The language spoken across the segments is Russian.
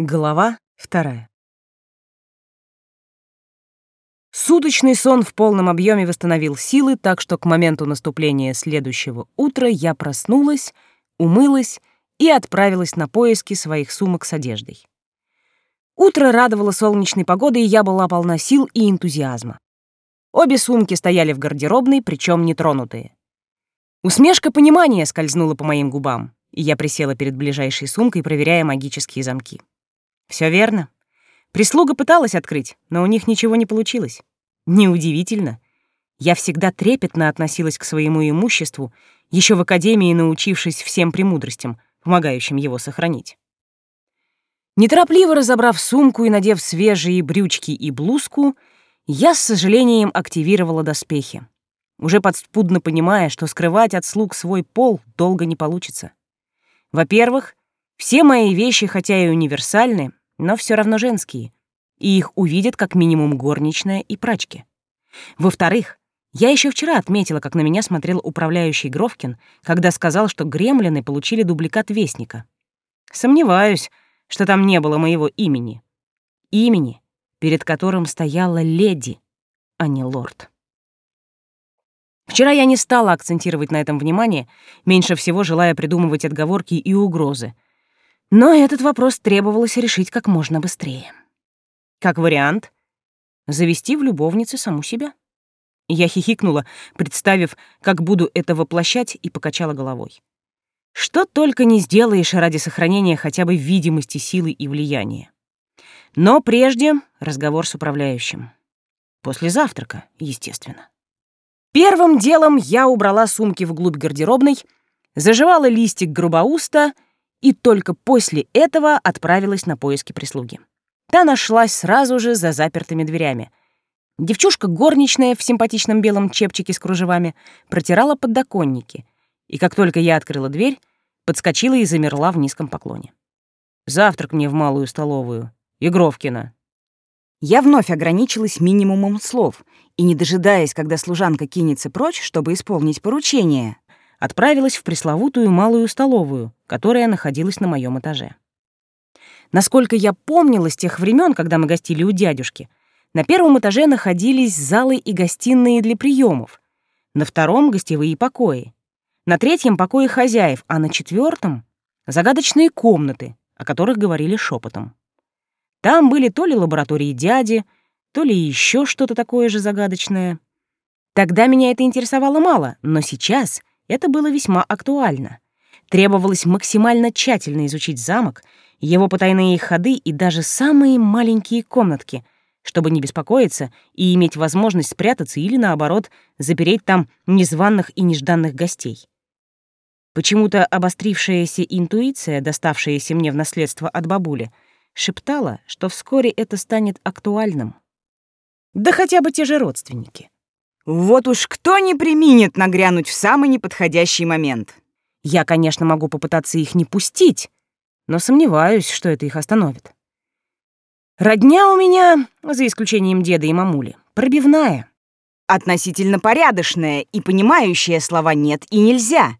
Глава вторая. Суточный сон в полном объеме восстановил силы, так что к моменту наступления следующего утра я проснулась, умылась и отправилась на поиски своих сумок с одеждой. Утро радовало солнечной погодой, и я была полна сил и энтузиазма. Обе сумки стояли в гардеробной, причем нетронутые. Усмешка понимания скользнула по моим губам, и я присела перед ближайшей сумкой, проверяя магические замки. Все верно. Прислуга пыталась открыть, но у них ничего не получилось. Неудивительно. Я всегда трепетно относилась к своему имуществу, еще в академии научившись всем премудростям, помогающим его сохранить. Неторопливо разобрав сумку и надев свежие брючки и блузку, я с сожалением активировала доспехи, уже подспудно понимая, что скрывать от слуг свой пол долго не получится. Во-первых, все мои вещи, хотя и универсальны, но все равно женские, и их увидят как минимум горничная и прачки. Во-вторых, я еще вчера отметила, как на меня смотрел управляющий Гровкин, когда сказал, что гремлины получили дубликат Вестника. Сомневаюсь, что там не было моего имени. Имени, перед которым стояла леди, а не лорд. Вчера я не стала акцентировать на этом внимание, меньше всего желая придумывать отговорки и угрозы — но этот вопрос требовалось решить как можно быстрее. Как вариант, завести в любовнице саму себя. Я хихикнула, представив, как буду это воплощать, и покачала головой. Что только не сделаешь ради сохранения хотя бы видимости силы и влияния. Но прежде разговор с управляющим. После завтрака, естественно. Первым делом я убрала сумки вглубь гардеробной, заживала листик грубоуста — и только после этого отправилась на поиски прислуги. Та нашлась сразу же за запертыми дверями. Девчушка горничная в симпатичном белом чепчике с кружевами протирала подоконники, и как только я открыла дверь, подскочила и замерла в низком поклоне. «Завтрак мне в малую столовую. Игровкина». Я вновь ограничилась минимумом слов и, не дожидаясь, когда служанка кинется прочь, чтобы исполнить поручение, отправилась в пресловутую малую столовую, которая находилась на моем этаже. Насколько я помнила с тех времен, когда мы гостили у дядюшки, на первом этаже находились залы и гостиные для приемов, на втором — гостевые покои, на третьем — покои хозяев, а на четвертом — загадочные комнаты, о которых говорили шепотом. Там были то ли лаборатории дяди, то ли еще что-то такое же загадочное. Тогда меня это интересовало мало, но сейчас это было весьма актуально. Требовалось максимально тщательно изучить замок, его потайные ходы и даже самые маленькие комнатки, чтобы не беспокоиться и иметь возможность спрятаться или, наоборот, запереть там незваных и нежданных гостей. Почему-то обострившаяся интуиция, доставшаяся мне в наследство от бабули, шептала, что вскоре это станет актуальным. Да хотя бы те же родственники. Вот уж кто не применит нагрянуть в самый неподходящий момент. Я, конечно, могу попытаться их не пустить, но сомневаюсь, что это их остановит. Родня у меня, за исключением деда и мамули, пробивная. Относительно порядочная и понимающая слова «нет» и «нельзя».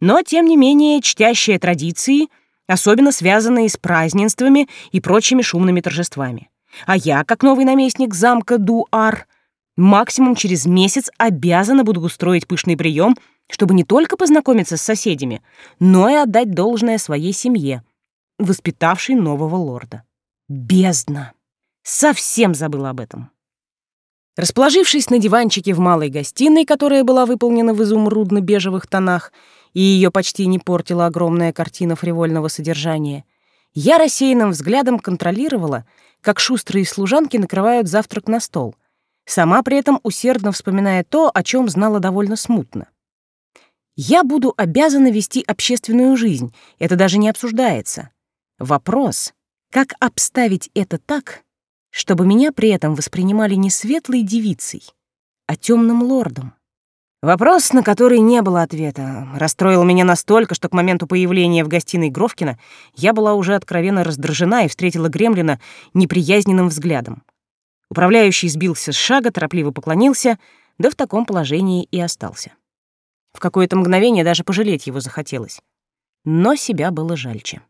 Но, тем не менее, чтящая традиции, особенно связанные с празднествами и прочими шумными торжествами. А я, как новый наместник замка Дуар, Максимум через месяц обязана буду устроить пышный прием, чтобы не только познакомиться с соседями, но и отдать должное своей семье, воспитавшей нового лорда. Бездна! Совсем забыла об этом. Расположившись на диванчике в малой гостиной, которая была выполнена в изумрудно-бежевых тонах, и ее почти не портила огромная картина фривольного содержания, я рассеянным взглядом контролировала, как шустрые служанки накрывают завтрак на стол — сама при этом усердно вспоминая то, о чем знала довольно смутно. Я буду обязана вести общественную жизнь, это даже не обсуждается. Вопрос, как обставить это так, чтобы меня при этом воспринимали не светлой девицей, а темным лордом? Вопрос, на который не было ответа, расстроил меня настолько, что к моменту появления в гостиной Гровкина я была уже откровенно раздражена и встретила Гремлина неприязненным взглядом. Управляющий сбился с шага, торопливо поклонился, да в таком положении и остался. В какое-то мгновение даже пожалеть его захотелось. Но себя было жальче.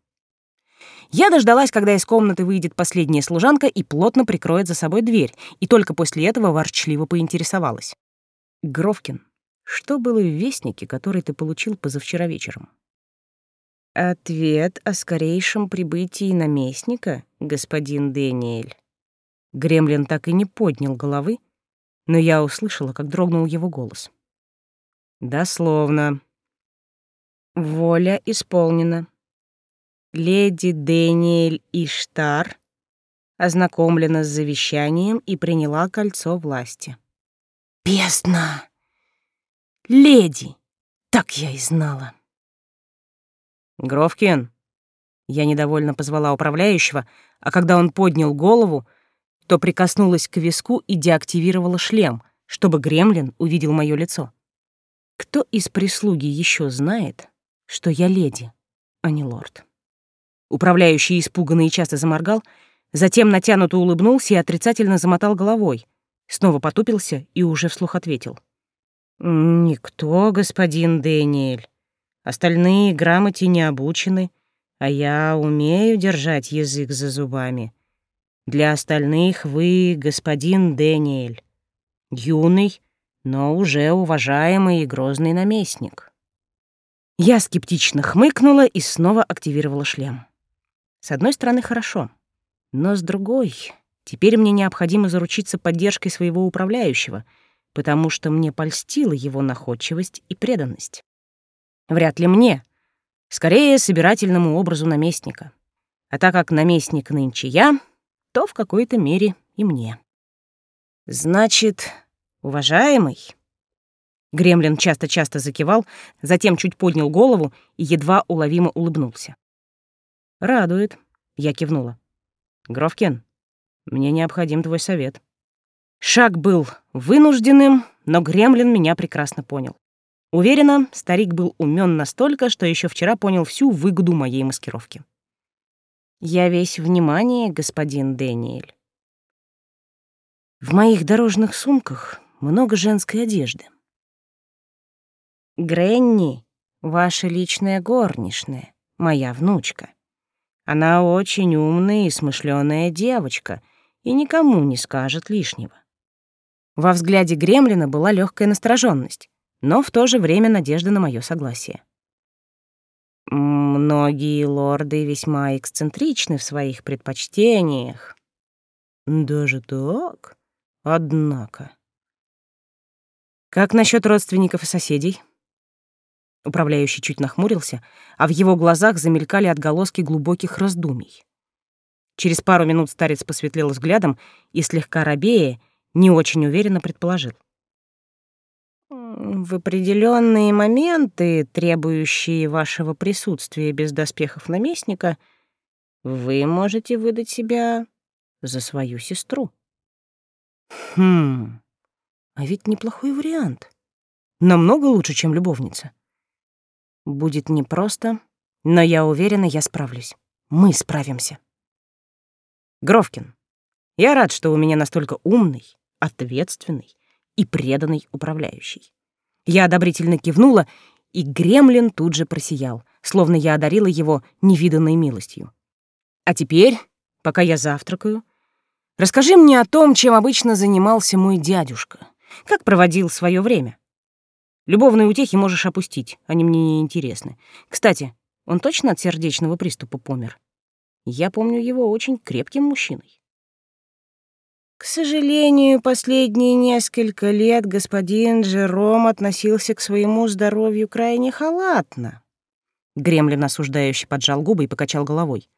Я дождалась, когда из комнаты выйдет последняя служанка и плотно прикроет за собой дверь, и только после этого ворчливо поинтересовалась. «Гровкин, что было в вестнике, который ты получил позавчера вечером?» «Ответ о скорейшем прибытии наместника, господин Дэниэль». Гремлин так и не поднял головы, но я услышала, как дрогнул его голос. «Дословно. Воля исполнена. Леди Дэниэль Иштар ознакомлена с завещанием и приняла кольцо власти». «Бездна! Леди! Так я и знала!» «Гровкин!» Я недовольно позвала управляющего, а когда он поднял голову, то прикоснулась к виску и деактивировала шлем, чтобы гремлин увидел мое лицо. Кто из прислуги еще знает, что я леди, а не лорд? Управляющий испуганно и часто заморгал, затем натянуто улыбнулся и отрицательно замотал головой, снова потупился и уже вслух ответил. «Никто, господин Дэниэль. Остальные грамоте не обучены, а я умею держать язык за зубами. Для остальных вы господин Дэниэль, юный, но уже уважаемый и грозный наместник». Я скептично хмыкнула и снова активировала шлем. С одной стороны, хорошо, но с другой, теперь мне необходимо заручиться поддержкой своего управляющего, потому что мне польстила его находчивость и преданность. Вряд ли мне. Скорее, собирательному образу наместника. А так как наместник нынче я, то в какой-то мере и мне. Значит, уважаемый... Гремлин часто-часто закивал, затем чуть поднял голову и едва уловимо улыбнулся. «Радует», — я кивнула. «Гровкин, мне необходим твой совет». Шаг был вынужденным, но Гремлин меня прекрасно понял. Уверена, старик был умен настолько, что еще вчера понял всю выгоду моей маскировки. «Я весь внимание, господин Дэниэль. В моих дорожных сумках много женской одежды. Гренни — ваша личная горничная, моя внучка. Она очень умная и смышленая девочка и никому не скажет лишнего». Во взгляде Гремлина была легкая настороженность но в то же время надежда на мое согласие. Многие лорды весьма эксцентричны в своих предпочтениях. Даже так? Однако. Как насчет родственников и соседей? Управляющий чуть нахмурился, а в его глазах замелькали отголоски глубоких раздумий. Через пару минут старец посветлел взглядом и, слегка робея, не очень уверенно предположил. В определенные моменты, требующие вашего присутствия без доспехов наместника, вы можете выдать себя за свою сестру. Хм, а ведь неплохой вариант. Намного лучше, чем любовница. Будет непросто, но я уверена, я справлюсь. Мы справимся. Гровкин, я рад, что у меня настолько умный, ответственный и преданный управляющий. Я одобрительно кивнула, и гремлин тут же просиял, словно я одарила его невиданной милостью. А теперь, пока я завтракаю, расскажи мне о том, чем обычно занимался мой дядюшка, как проводил свое время. Любовные утехи можешь опустить, они мне не интересны. Кстати, он точно от сердечного приступа помер? Я помню его очень крепким мужчиной. К сожалению, последние несколько лет господин Джером относился к своему здоровью крайне халатно. Гремлин осуждающий поджал губы и покачал головой.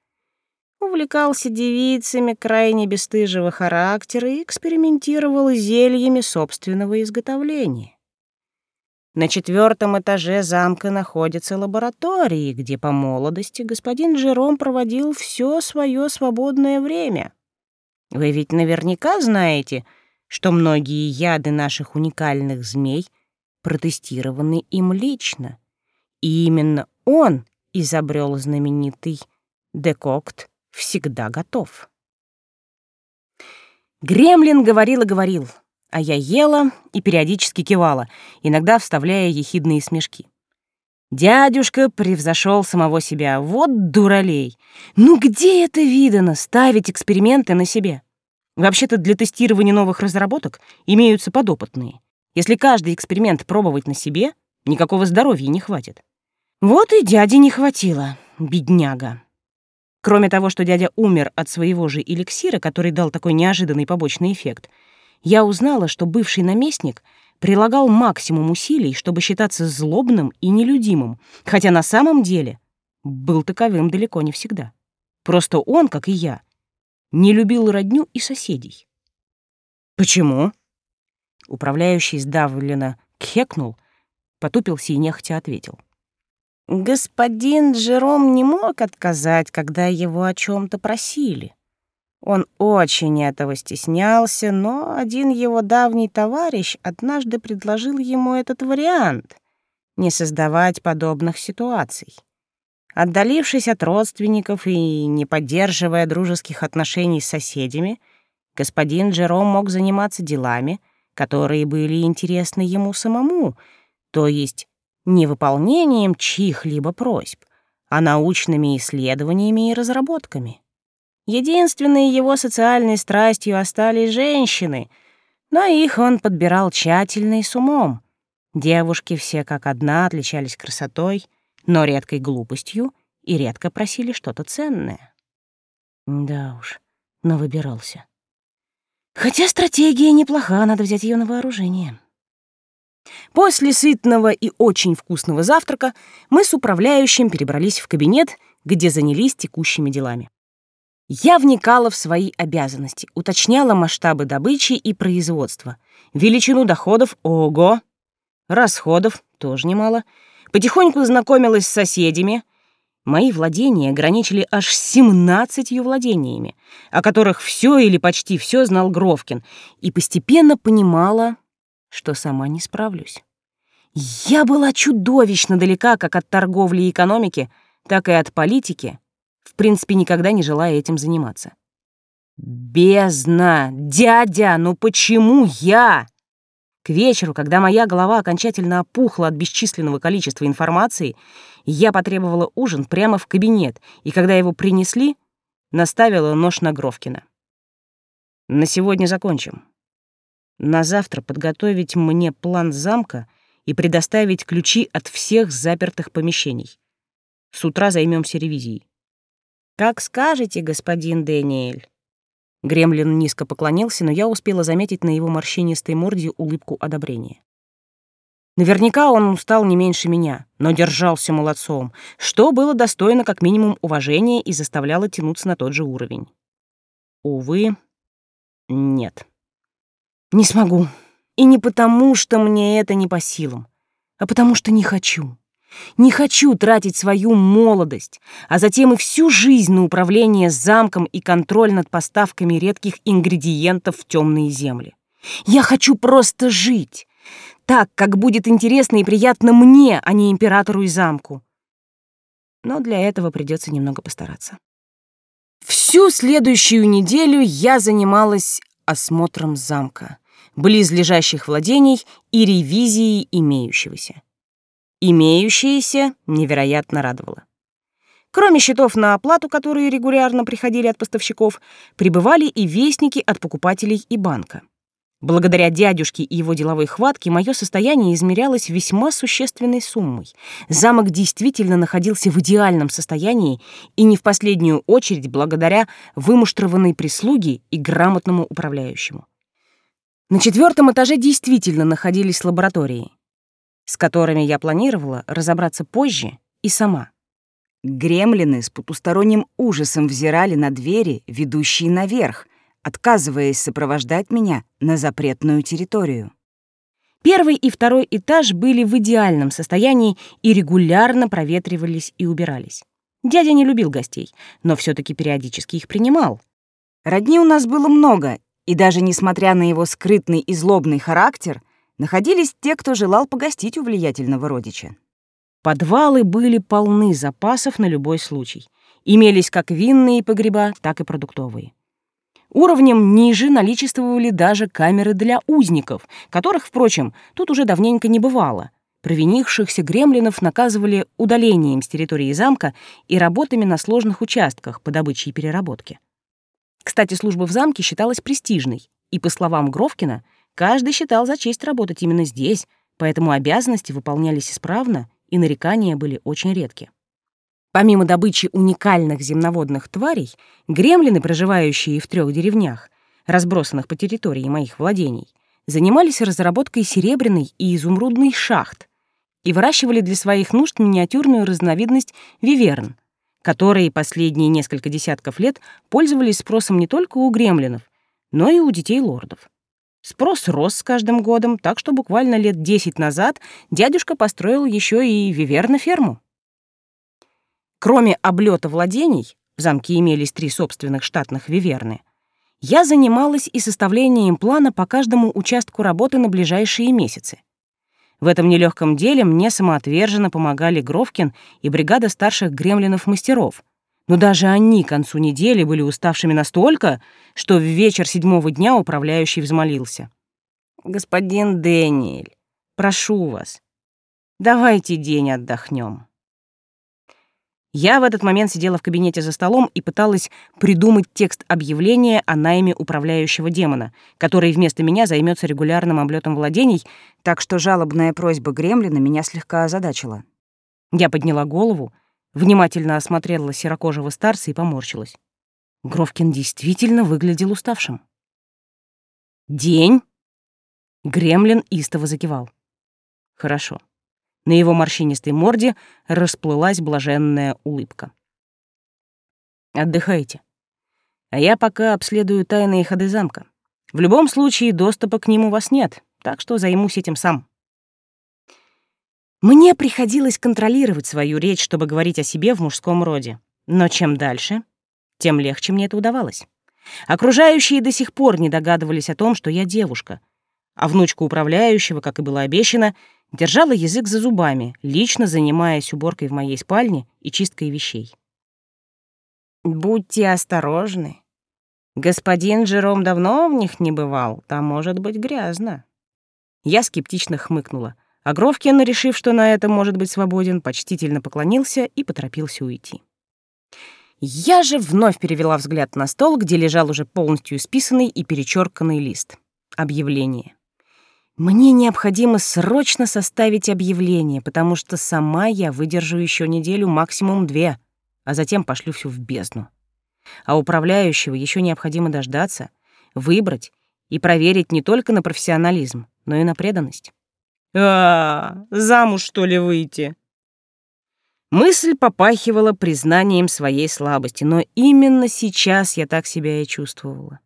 Увлекался девицами крайне бесстыжего характера и экспериментировал зельями собственного изготовления. На четвертом этаже замка находятся лаборатории, где по молодости господин Джером проводил все свое свободное время. Вы ведь наверняка знаете, что многие яды наших уникальных змей протестированы им лично. И именно он изобрел знаменитый декокт «Всегда готов». Гремлин говорил и говорил, а я ела и периодически кивала, иногда вставляя ехидные смешки. Дядюшка превзошел самого себя. Вот дуралей. Ну где это видано, ставить эксперименты на себе? Вообще-то для тестирования новых разработок имеются подопытные. Если каждый эксперимент пробовать на себе, никакого здоровья не хватит. Вот и дяде не хватило, бедняга. Кроме того, что дядя умер от своего же эликсира, который дал такой неожиданный побочный эффект, я узнала, что бывший наместник прилагал максимум усилий, чтобы считаться злобным и нелюдимым, хотя на самом деле был таковым далеко не всегда. Просто он, как и я, не любил родню и соседей. «Почему?» Управляющий сдавленно кхекнул, потупился и нехотя ответил. Господин Джером не мог отказать, когда его о чем то просили. Он очень этого стеснялся, но один его давний товарищ однажды предложил ему этот вариант — не создавать подобных ситуаций. Отдалившись от родственников и не поддерживая дружеских отношений с соседями, господин Джером мог заниматься делами, которые были интересны ему самому, то есть не выполнением чьих-либо просьб, а научными исследованиями и разработками. Единственной его социальной страстью остались женщины, но их он подбирал тщательно и с умом. Девушки все как одна отличались красотой, но редкой глупостью и редко просили что-то ценное. Да уж, но выбирался. Хотя стратегия неплоха, надо взять ее на вооружение. После сытного и очень вкусного завтрака мы с управляющим перебрались в кабинет, где занялись текущими делами. Я вникала в свои обязанности, уточняла масштабы добычи и производства, величину доходов — ого, расходов — тоже немало, потихоньку знакомилась с соседями. Мои владения граничили аж с 17 владениями, о которых все или почти все знал Гровкин, и постепенно понимала, что сама не справлюсь. Я была чудовищно далека как от торговли и экономики, так и от политики, в принципе, никогда не желая этим заниматься. Бездна! Дядя, ну почему я? К вечеру, когда моя голова окончательно опухла от бесчисленного количества информации, я потребовала ужин прямо в кабинет, и когда его принесли, наставила нож на Гровкина. На сегодня закончим. На завтра подготовить мне план замка и предоставить ключи от всех запертых помещений. С утра займемся ревизией. «Как скажете, господин Дэниэль». Гремлин низко поклонился, но я успела заметить на его морщинистой морде улыбку одобрения. Наверняка он устал не меньше меня, но держался молодцом, что было достойно как минимум уважения и заставляло тянуться на тот же уровень. Увы, нет. Не смогу. И не потому, что мне это не по силам, а потому что не хочу. Не хочу тратить свою молодость, а затем и всю жизнь на управление замком и контроль над поставками редких ингредиентов в темные земли. Я хочу просто жить. Так, как будет интересно и приятно мне, а не императору и замку. Но для этого придется немного постараться. Всю следующую неделю я занималась осмотром замка, близлежащих владений и ревизией имеющегося. Имеющееся невероятно радовало. Кроме счетов на оплату, которые регулярно приходили от поставщиков, прибывали и вестники от покупателей и банка. Благодаря дядюшке и его деловой хватке мое состояние измерялось весьма существенной суммой. Замок действительно находился в идеальном состоянии и не в последнюю очередь благодаря вымуштрованной прислуге и грамотному управляющему. На четвертом этаже действительно находились лаборатории, с которыми я планировала разобраться позже и сама. Гремлины с потусторонним ужасом взирали на двери, ведущие наверх, отказываясь сопровождать меня на запретную территорию. Первый и второй этаж были в идеальном состоянии и регулярно проветривались и убирались. Дядя не любил гостей, но все таки периодически их принимал. Родни у нас было много, и даже несмотря на его скрытный и злобный характер, находились те, кто желал погостить у влиятельного родича. Подвалы были полны запасов на любой случай. Имелись как винные погреба, так и продуктовые. Уровнем ниже наличествовали даже камеры для узников, которых, впрочем, тут уже давненько не бывало. провинившихся гремлинов наказывали удалением с территории замка и работами на сложных участках по добыче и переработке. Кстати, служба в замке считалась престижной, и, по словам Гровкина, каждый считал за честь работать именно здесь, поэтому обязанности выполнялись исправно, и нарекания были очень редки. Помимо добычи уникальных земноводных тварей, гремлины, проживающие в трех деревнях, разбросанных по территории моих владений, занимались разработкой серебряной и изумрудной шахт и выращивали для своих нужд миниатюрную разновидность виверн, которые последние несколько десятков лет пользовались спросом не только у гремлинов, но и у детей лордов. Спрос рос с каждым годом, так что буквально лет десять назад дядюшка построил еще и виверна-ферму. Кроме облета владений, в замке имелись три собственных штатных виверны, я занималась и составлением плана по каждому участку работы на ближайшие месяцы. В этом нелегком деле мне самоотверженно помогали Гровкин и бригада старших гремлинов-мастеров. Но даже они к концу недели были уставшими настолько, что в вечер седьмого дня управляющий взмолился. «Господин Дэниэль, прошу вас, давайте день отдохнем. Я в этот момент сидела в кабинете за столом и пыталась придумать текст объявления о найме управляющего демона, который вместо меня займется регулярным облетом владений, так что жалобная просьба Гремлина меня слегка озадачила. Я подняла голову, внимательно осмотрела серокожего старца и поморщилась. Гровкин действительно выглядел уставшим. «День?» Гремлин истово закивал. «Хорошо. На его морщинистой морде расплылась блаженная улыбка. «Отдыхайте. А я пока обследую тайные ходы замка. В любом случае, доступа к ним у вас нет, так что займусь этим сам». Мне приходилось контролировать свою речь, чтобы говорить о себе в мужском роде. Но чем дальше, тем легче мне это удавалось. Окружающие до сих пор не догадывались о том, что я девушка, а внучка управляющего, как и было обещано, держала язык за зубами, лично занимаясь уборкой в моей спальне и чисткой вещей. «Будьте осторожны. Господин Жером давно в них не бывал, там может быть грязно». Я скептично хмыкнула, а Гровкин, решив, что на этом может быть свободен, почтительно поклонился и поторопился уйти. Я же вновь перевела взгляд на стол, где лежал уже полностью исписанный и перечерканный лист. Объявление. Мне необходимо срочно составить объявление, потому что сама я выдержу еще неделю, максимум две, а затем пошлю всю в бездну. А управляющего еще необходимо дождаться, выбрать и проверить не только на профессионализм, но и на преданность. А, замуж что ли выйти? Мысль попахивала признанием своей слабости, но именно сейчас я так себя и чувствовала.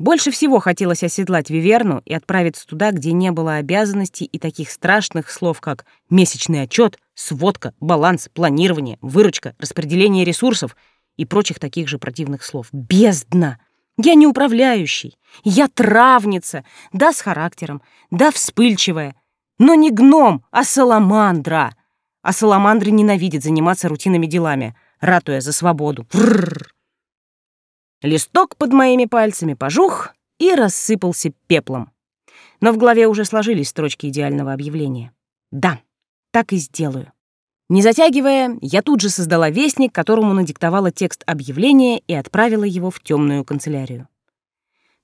Больше всего хотелось оседлать Виверну и отправиться туда, где не было обязанностей и таких страшных слов, как месячный отчет, сводка, баланс, планирование, выручка, распределение ресурсов и прочих таких же противных слов. Бездна! Я не управляющий, я травница, да с характером, да вспыльчивая, но не гном, а саламандра. А саламандры ненавидят заниматься рутинными делами, ратуя за свободу. Фрррр. Листок под моими пальцами пожух и рассыпался пеплом. Но в голове уже сложились строчки идеального объявления. Да, так и сделаю. Не затягивая, я тут же создала вестник, которому надиктовала текст объявления и отправила его в темную канцелярию.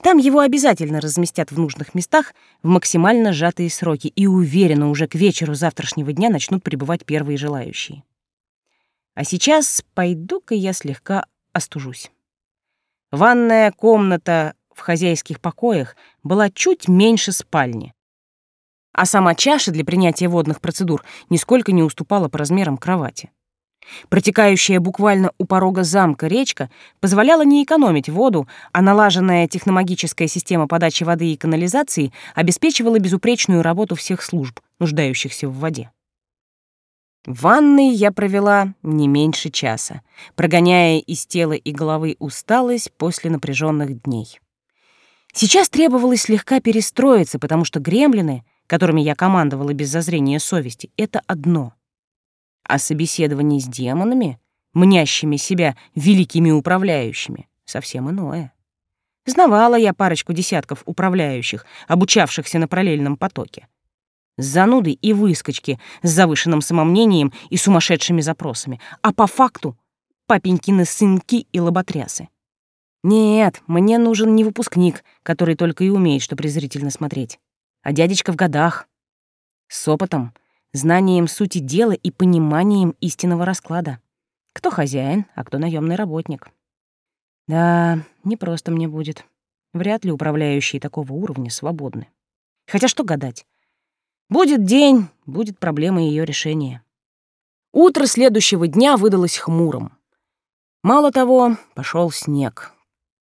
Там его обязательно разместят в нужных местах в максимально сжатые сроки, и уверенно уже к вечеру завтрашнего дня начнут прибывать первые желающие. А сейчас пойду-ка я слегка остужусь. Ванная комната в хозяйских покоях была чуть меньше спальни. А сама чаша для принятия водных процедур нисколько не уступала по размерам кровати. Протекающая буквально у порога замка речка позволяла не экономить воду, а налаженная техномагическая система подачи воды и канализации обеспечивала безупречную работу всех служб, нуждающихся в воде. В ванной я провела не меньше часа, прогоняя из тела и головы усталость после напряженных дней. Сейчас требовалось слегка перестроиться, потому что гремлины, которыми я командовала без зазрения совести, — это одно. А собеседование с демонами, мнящими себя великими управляющими, — совсем иное. Знавала я парочку десятков управляющих, обучавшихся на параллельном потоке. зануды и выскочки с завышенным самомнением и сумасшедшими запросами, а по факту папенькины сынки и лоботрясы. Нет, мне нужен не выпускник, который только и умеет, что презрительно смотреть, а дядечка в годах, с опытом, знанием сути дела и пониманием истинного расклада. Кто хозяин, а кто наемный работник. Да, не просто мне будет. Вряд ли управляющие такого уровня свободны. Хотя что гадать? Будет день, будет проблема ее решения. Утро следующего дня выдалось хмурым. Мало того, пошел снег.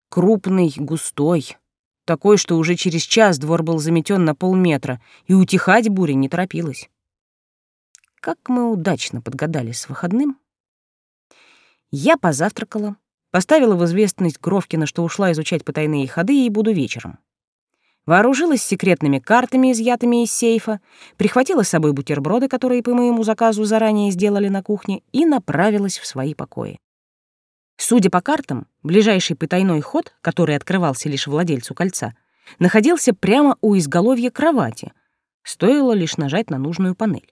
Крупный, густой. Такой, что уже через час двор был заметен на полметра, и утихать буря не торопилась. Как мы удачно подгадали с выходным. Я позавтракала, поставила в известность Гровкина, что ушла изучать потайные ходы и буду вечером. Вооружилась секретными картами, изъятыми из сейфа, прихватила с собой бутерброды, которые по моему заказу заранее сделали на кухне, и направилась в свои покои. Судя по картам, ближайший потайной ход, который открывался лишь владельцу кольца, находился прямо у изголовья кровати. Стоило лишь нажать на нужную панель.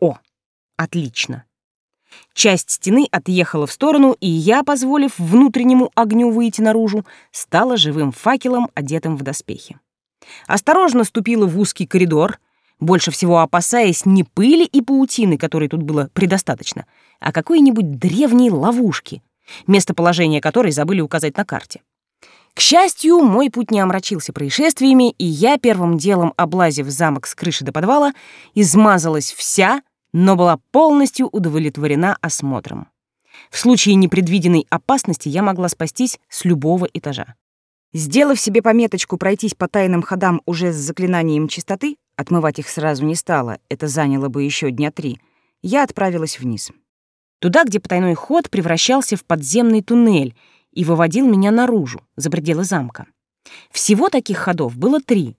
О, отлично. Часть стены отъехала в сторону, и я, позволив внутреннему огню выйти наружу, стала живым факелом, одетым в доспехи. Осторожно ступила в узкий коридор, больше всего опасаясь не пыли и паутины, которой тут было предостаточно, а какой-нибудь древней ловушки, местоположение которой забыли указать на карте. К счастью, мой путь не омрачился происшествиями, и я, первым делом облазив замок с крыши до подвала, измазалась вся, но была полностью удовлетворена осмотром. В случае непредвиденной опасности я могла спастись с любого этажа. Сделав себе пометочку пройтись по тайным ходам уже с заклинанием чистоты, отмывать их сразу не стало, это заняло бы еще дня три, я отправилась вниз. Туда, где потайной ход превращался в подземный туннель — и выводил меня наружу, за пределы замка. Всего таких ходов было три.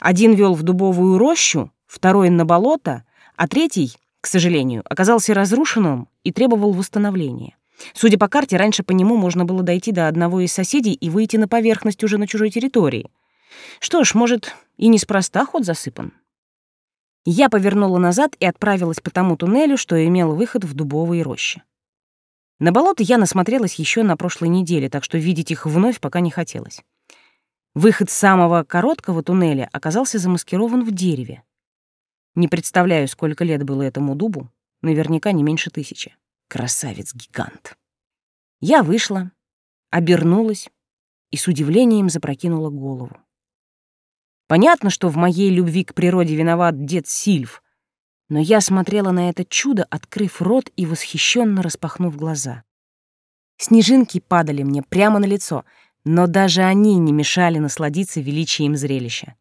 Один вел в дубовую рощу, второй — на болото, а третий, к сожалению, оказался разрушенным и требовал восстановления. Судя по карте, раньше по нему можно было дойти до одного из соседей и выйти на поверхность уже на чужой территории. Что ж, может, и неспроста ход засыпан. Я повернула назад и отправилась по тому туннелю, что имел выход в дубовые рощи. На болото я насмотрелась еще на прошлой неделе, так что видеть их вновь пока не хотелось. Выход самого короткого туннеля оказался замаскирован в дереве. Не представляю, сколько лет было этому дубу, наверняка не меньше тысячи. Красавец-гигант. Я вышла, обернулась и с удивлением запрокинула голову. Понятно, что в моей любви к природе виноват дед Сильв, но я смотрела на это чудо, открыв рот и восхищенно распахнув глаза. Снежинки падали мне прямо на лицо, но даже они не мешали насладиться величием зрелища.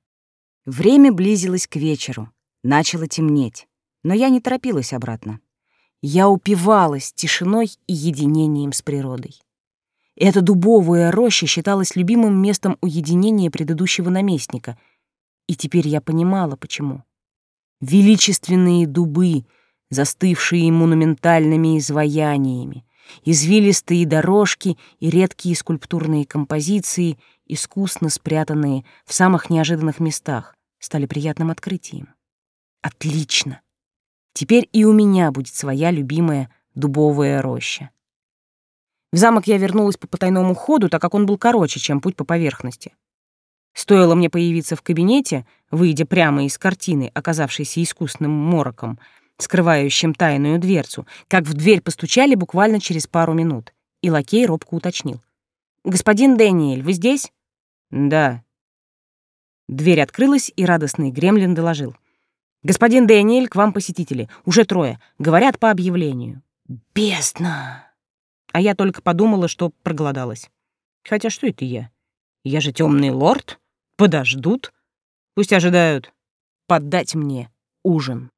Время близилось к вечеру, начало темнеть, но я не торопилась обратно. Я упивалась тишиной и единением с природой. Эта дубовая роща считалась любимым местом уединения предыдущего наместника, и теперь я понимала, почему величественные дубы, застывшие монументальными изваяниями, извилистые дорожки и редкие скульптурные композиции, искусно спрятанные в самых неожиданных местах, стали приятным открытием. Отлично! Теперь и у меня будет своя любимая дубовая роща. В замок я вернулась по потайному ходу, так как он был короче, чем путь по поверхности. Стоило мне появиться в кабинете, выйдя прямо из картины, оказавшейся искусным мороком, скрывающим тайную дверцу, как в дверь постучали буквально через пару минут, и лакей робко уточнил. «Господин Дэниэль, вы здесь?» «Да». Дверь открылась, и радостный гремлин доложил. «Господин Дэниэль, к вам посетители. Уже трое. Говорят по объявлению». «Бестно!» А я только подумала, что проголодалась. Хотя что это я? Я же темный лорд. Подождут. Пусть ожидают. Поддать мне ужин.